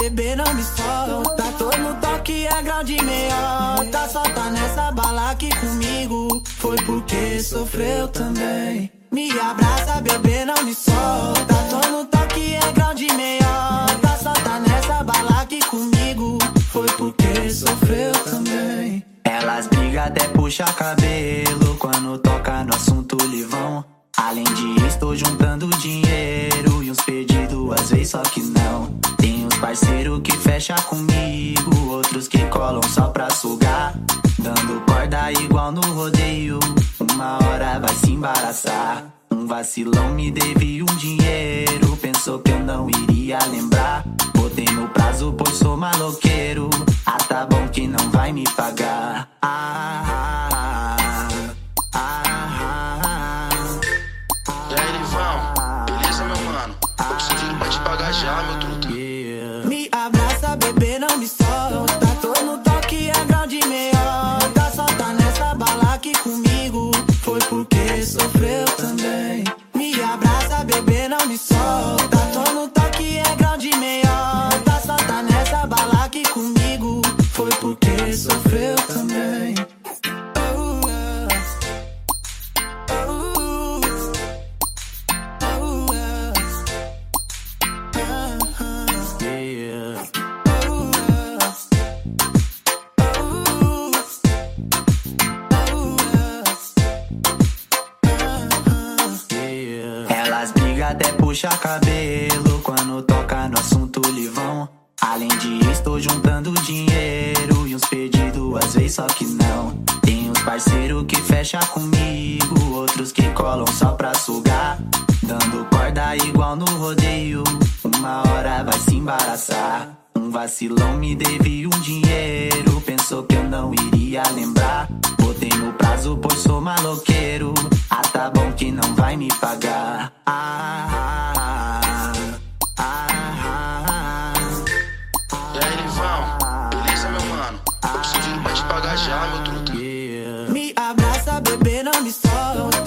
bebê, não me solta. Tô no toque, é grau de meiota. Solta nessa bala aqui comigo. Foi porque sofreu também. Me abraça, bebê, não me solta. Tô no toque, é grau de meiota. Solta nessa bala aqui comigo. Foi porque sofreu também. Elas brigam até puxa cabelo quando toca no assunto livão. Além disso, tô juntando dinheiro e uns pedidos às vezes só que não. Parceiro que fecha comigo, outros que colam só pra sugar. Dando corda igual no rodeio, uma hora vai se embaraçar. Um vacilão me devia um dinheiro, pensou que eu não iria lembrar. Botei no prazo, pois sou maloqueiro. Ah, tá bom que não vai me pagar. Ah, ah, ah, ah, ah. E puxa cabelo quando toca no assunto livão. Além disso, tô juntando dinheiro e uns pedidos às vezes só que não. Tem uns parceiro que fecha comigo, outros que colam só pra sugar. Dando corda igual no rodeio, uma hora vai se embaraçar. Um vacilão me devia um dinheiro, pensou que eu não iria lembrar. Botei no prazo, pois sou maloqueiro. Ah, tá bom que não vai me pagar. Ah, ah, te pagar já, meu truta. Me abraça, bebê, não me solta.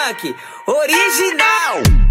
Funk, original!